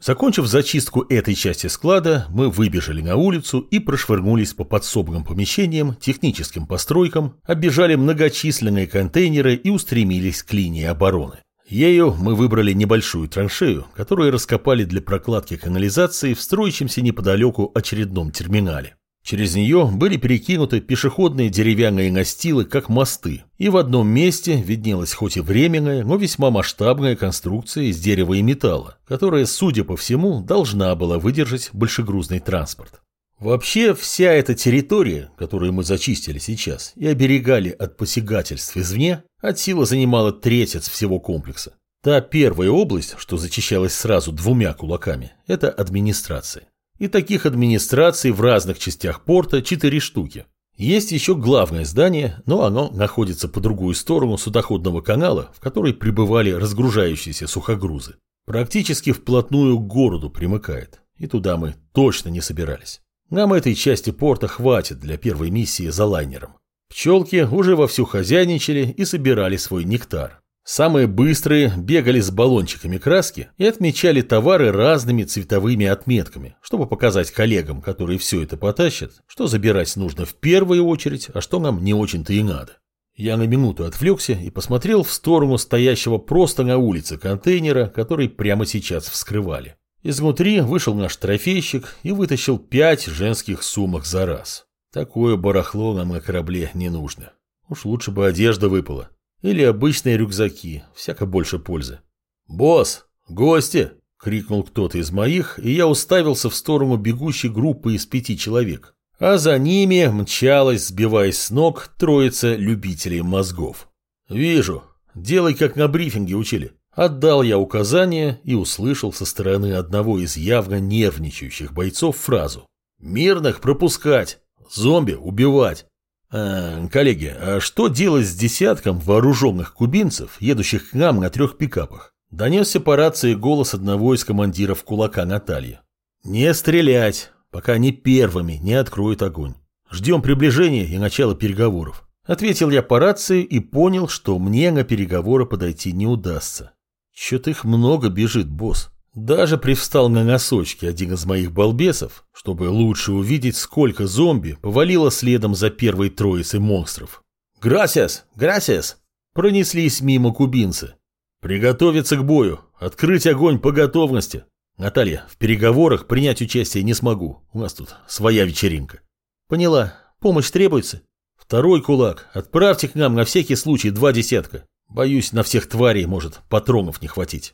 Закончив зачистку этой части склада, мы выбежали на улицу и прошвырнулись по подсобным помещениям, техническим постройкам, оббежали многочисленные контейнеры и устремились к линии обороны. Ею мы выбрали небольшую траншею, которую раскопали для прокладки канализации в строящемся неподалеку очередном терминале. Через нее были перекинуты пешеходные деревянные настилы, как мосты, и в одном месте виднелась хоть и временная, но весьма масштабная конструкция из дерева и металла, которая, судя по всему, должна была выдержать большегрузный транспорт. Вообще, вся эта территория, которую мы зачистили сейчас и оберегали от посягательств извне, от силы занимала треть от всего комплекса. Та первая область, что зачищалась сразу двумя кулаками, это администрация. И таких администраций в разных частях порта четыре штуки. Есть еще главное здание, но оно находится по другую сторону судоходного канала, в который прибывали разгружающиеся сухогрузы. Практически вплотную к городу примыкает, и туда мы точно не собирались. Нам этой части порта хватит для первой миссии за лайнером. Пчелки уже вовсю хозяйничали и собирали свой нектар. Самые быстрые бегали с баллончиками краски и отмечали товары разными цветовыми отметками, чтобы показать коллегам, которые все это потащат, что забирать нужно в первую очередь, а что нам не очень-то и надо. Я на минуту отвлекся и посмотрел в сторону стоящего просто на улице контейнера, который прямо сейчас вскрывали. Изнутри вышел наш трофейщик и вытащил пять женских сумок за раз. Такое барахло нам на корабле не нужно. Уж лучше бы одежда выпала. Или обычные рюкзаки, всяко больше пользы. «Босс, гости!» — крикнул кто-то из моих, и я уставился в сторону бегущей группы из пяти человек. А за ними мчалась, сбиваясь с ног, троица любителей мозгов. «Вижу. Делай, как на брифинге учили». Отдал я указание и услышал со стороны одного из явно нервничающих бойцов фразу. «Мирных пропускать, зомби убивать». А, коллеги, а что делать с десятком вооруженных кубинцев, едущих к нам на трех пикапах? Донесся по рации голос одного из командиров кулака Натальи. Не стрелять, пока они первыми не откроют огонь. Ждем приближения и начала переговоров. Ответил я по рации и понял, что мне на переговоры подойти не удастся. Чё-то их много бежит, босс. Даже привстал на носочки один из моих балбесов, чтобы лучше увидеть, сколько зомби повалило следом за первой троицей монстров. «Грасиас! Грасиас!» Пронеслись мимо кубинцы. «Приготовиться к бою! Открыть огонь по готовности!» «Наталья, в переговорах принять участие не смогу. У нас тут своя вечеринка». «Поняла. Помощь требуется?» «Второй кулак. Отправьте к нам на всякий случай два десятка. Боюсь, на всех тварей может патронов не хватить».